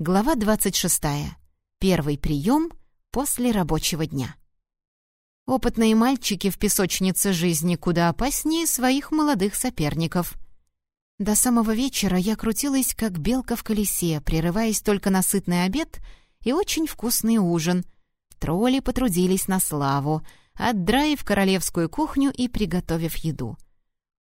Глава 26. Первый прием после рабочего дня. Опытные мальчики в песочнице жизни куда опаснее своих молодых соперников. До самого вечера я крутилась, как белка в колесе, прерываясь только на сытный обед и очень вкусный ужин. Тролли потрудились на славу, отдраив королевскую кухню и приготовив еду.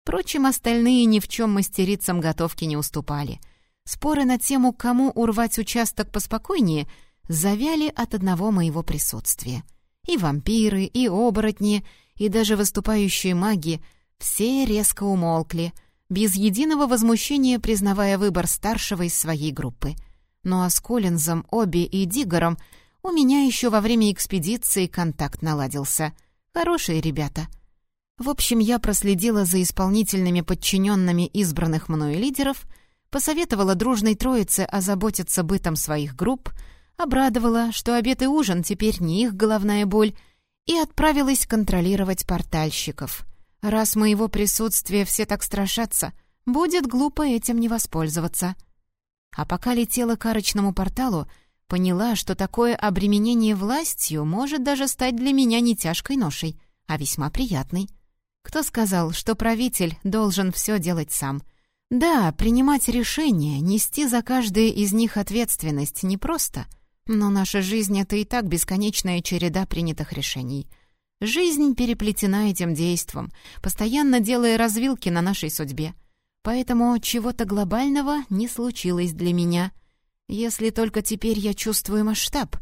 Впрочем, остальные ни в чем мастерицам готовки не уступали. Споры на тему, кому урвать участок поспокойнее, завяли от одного моего присутствия. И вампиры, и оборотни, и даже выступающие маги — все резко умолкли, без единого возмущения признавая выбор старшего из своей группы. Ну а с Коллинзом, Оби и Диггером у меня еще во время экспедиции контакт наладился. Хорошие ребята — в общем, я проследила за исполнительными подчиненными избранных мною лидеров, посоветовала дружной троице озаботиться бытом своих групп, обрадовала, что обед и ужин теперь не их головная боль, и отправилась контролировать портальщиков. Раз моего присутствия все так страшатся, будет глупо этим не воспользоваться. А пока летела к арочному порталу, поняла, что такое обременение властью может даже стать для меня не тяжкой ношей, а весьма приятной. Кто сказал, что правитель должен все делать сам? Да, принимать решения, нести за каждое из них ответственность непросто, но наша жизнь — это и так бесконечная череда принятых решений. Жизнь переплетена этим действом, постоянно делая развилки на нашей судьбе. Поэтому чего-то глобального не случилось для меня. Если только теперь я чувствую масштаб.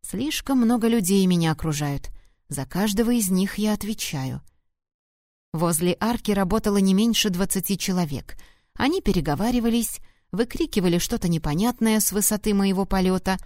Слишком много людей меня окружают. За каждого из них я отвечаю. Возле арки работало не меньше двадцати человек. Они переговаривались, выкрикивали что-то непонятное с высоты моего полета.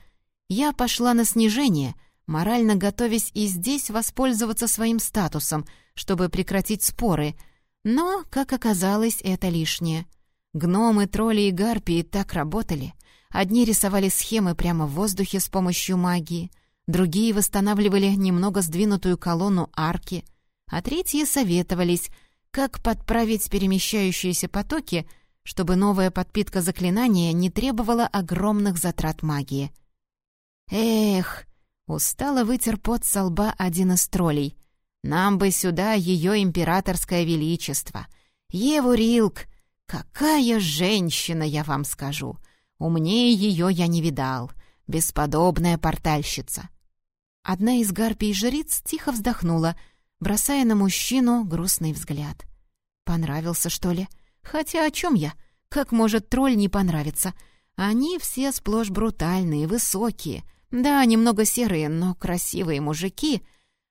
Я пошла на снижение, морально готовясь и здесь воспользоваться своим статусом, чтобы прекратить споры. Но, как оказалось, это лишнее. Гномы, тролли и гарпии так работали. Одни рисовали схемы прямо в воздухе с помощью магии, другие восстанавливали немного сдвинутую колонну арки — а третьи советовались, как подправить перемещающиеся потоки, чтобы новая подпитка заклинания не требовала огромных затрат магии. «Эх!» — устало вытер пот со лба один из троллей. «Нам бы сюда ее императорское величество! Еву Рилк! Какая женщина, я вам скажу! Умнее ее я не видал, бесподобная портальщица!» Одна из гарпий-жриц тихо вздохнула — бросая на мужчину грустный взгляд. «Понравился, что ли? Хотя о чем я? Как может тролль не понравиться? Они все сплошь брутальные, высокие. Да, немного серые, но красивые мужики.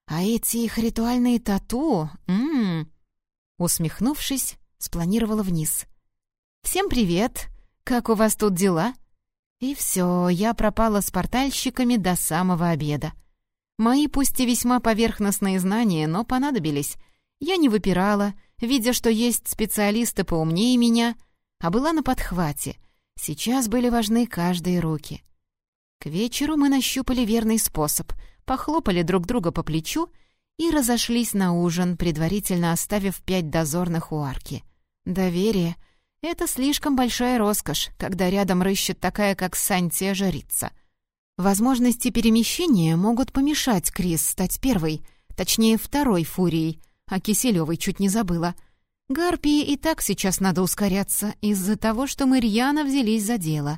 А эти их ритуальные тату... Ммм...» Усмехнувшись, спланировала вниз. «Всем привет! Как у вас тут дела?» И все, я пропала с портальщиками до самого обеда. Мои пусть и весьма поверхностные знания, но понадобились. Я не выпирала, видя, что есть специалисты поумнее меня, а была на подхвате. Сейчас были важны каждые руки. К вечеру мы нащупали верный способ, похлопали друг друга по плечу и разошлись на ужин, предварительно оставив пять дозорных у арки. Доверие — это слишком большая роскошь, когда рядом рыщет такая, как Сантия жрица — Возможности перемещения могут помешать Крис стать первой, точнее, второй фурией, а Киселёвой чуть не забыла. Гарпии и так сейчас надо ускоряться из-за того, что мы рьяно взялись за дело.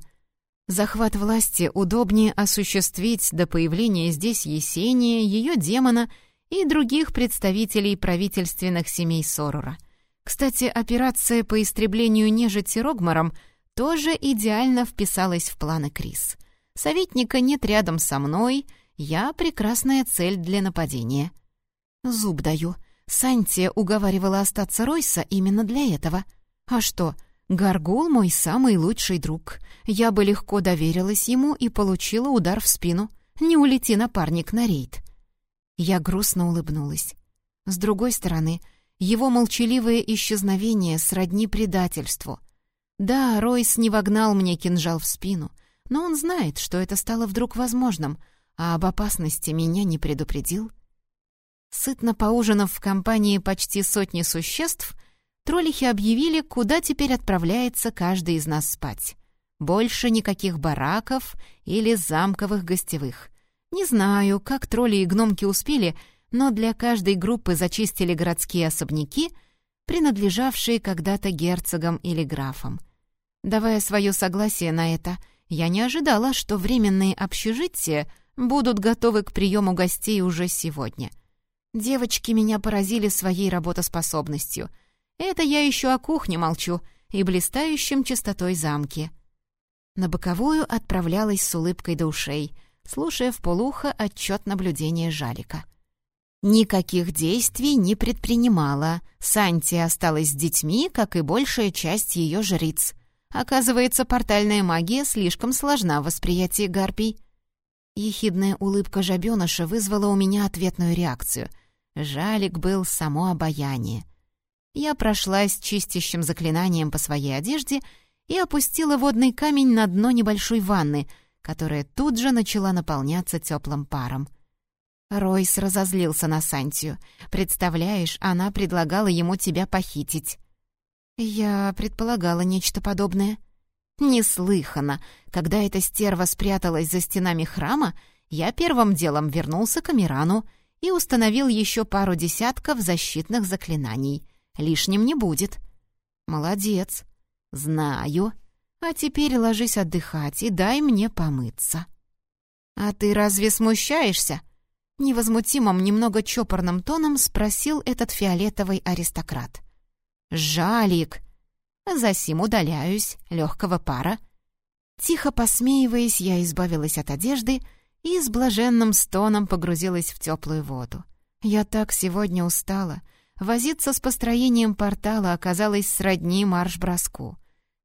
Захват власти удобнее осуществить до появления здесь Есения, ее демона и других представителей правительственных семей Сорура. Кстати, операция по истреблению нежити Рогмаром тоже идеально вписалась в планы Крис — Советника нет рядом со мной, я прекрасная цель для нападения. Зуб даю. Сантия уговаривала остаться Ройса именно для этого. А что, Гаргул мой самый лучший друг. Я бы легко доверилась ему и получила удар в спину. Не улети, напарник, на рейд. Я грустно улыбнулась. С другой стороны, его молчаливое исчезновение сродни предательству. Да, Ройс не вогнал мне кинжал в спину — но он знает, что это стало вдруг возможным, а об опасности меня не предупредил. Сытно поужинав в компании почти сотни существ, троллихи объявили, куда теперь отправляется каждый из нас спать. Больше никаких бараков или замковых гостевых. Не знаю, как тролли и гномки успели, но для каждой группы зачистили городские особняки, принадлежавшие когда-то герцогам или графам. Давая свое согласие на это, я не ожидала, что временные общежития будут готовы к приему гостей уже сегодня. Девочки меня поразили своей работоспособностью. Это я еще о кухне молчу и блистающем чистотой замке. На боковую отправлялась с улыбкой до ушей, слушая в полухо отчет наблюдения Жалика. Никаких действий не предпринимала. Санти осталась с детьми, как и большая часть ее жриц. Оказывается, портальная магия слишком сложна в восприятии гарпий. Ехидная улыбка жабеныша вызвала у меня ответную реакцию. Жалик был само обаяние. Я прошлась чистящим заклинанием по своей одежде — и опустила водный камень на дно небольшой ванны, которая тут же начала наполняться теплым паром. Ройс разозлился на Сантию. «Представляешь, она предлагала ему тебя похитить». «Я предполагала нечто подобное». «Неслыханно. Когда эта стерва спряталась за стенами храма, я первым делом вернулся к Амирану и установил еще пару десятков защитных заклинаний. Лишним не будет». «Молодец. «Знаю. А теперь ложись отдыхать и дай мне помыться». «А ты разве смущаешься?» Невозмутимым, немного чопорным тоном спросил этот фиолетовый аристократ. «Жалик!» «Засим удаляюсь, легкого пара». Тихо посмеиваясь, я избавилась от одежды и с блаженным стоном погрузилась в теплую воду. Я так сегодня устала. Возиться с построением портала оказалось сродни марш-броску.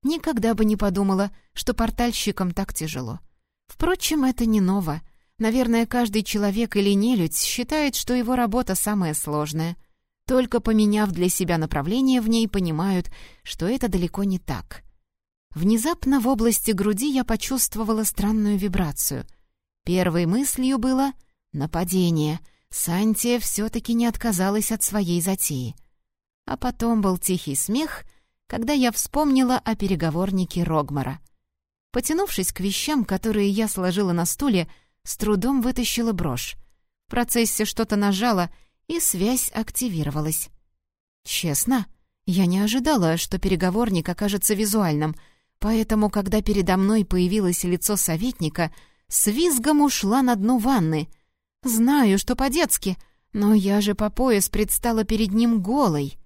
Никогда бы не подумала, что портальщикам так тяжело. Впрочем, это не ново. Наверное, каждый человек или нелюдь считает, что его работа самая сложная. Только поменяв для себя направление в ней, понимают, что это далеко не так. Внезапно в области груди я почувствовала странную вибрацию. Первой мыслью было «нападение». Сантия все-таки не отказалась от своей затеи. А потом был тихий смех — когда я вспомнила о переговорнике Рогмара. Потянувшись к вещам, которые я сложила на стуле, с трудом вытащила брошь. В процессе что-то нажала, и связь активировалась. Честно, я не ожидала, что переговорник окажется визуальным, поэтому, когда передо мной появилось лицо советника, с визгом ушла на дно ванны. Знаю, что по-детски, но я же по пояс предстала перед ним голой.